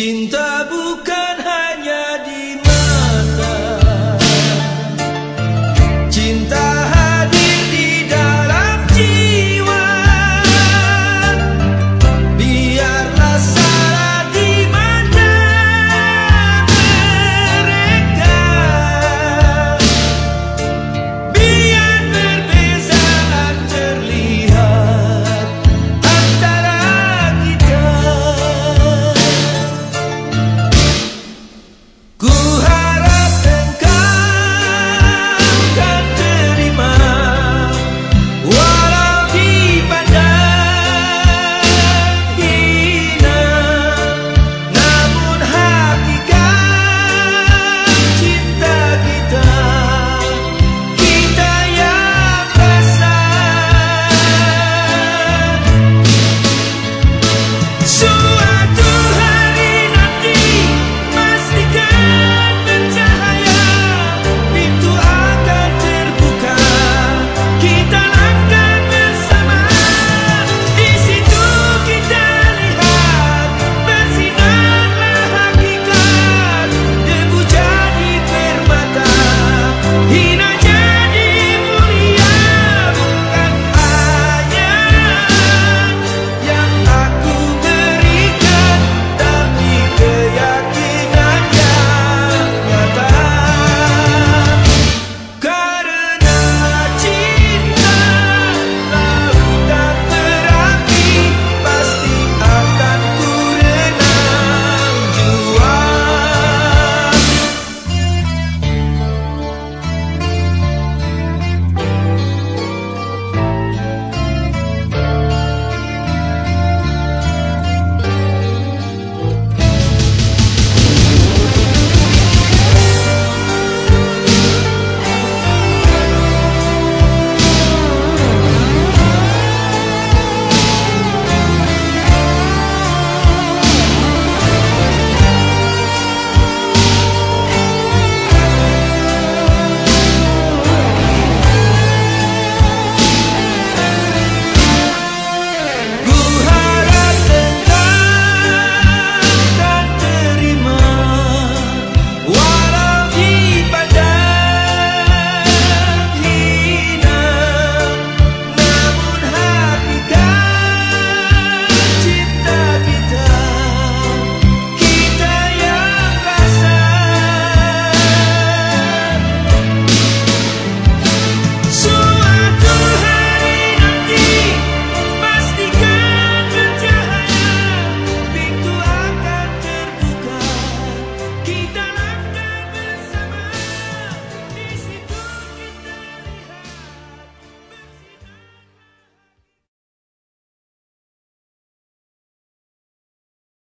Cinta bukan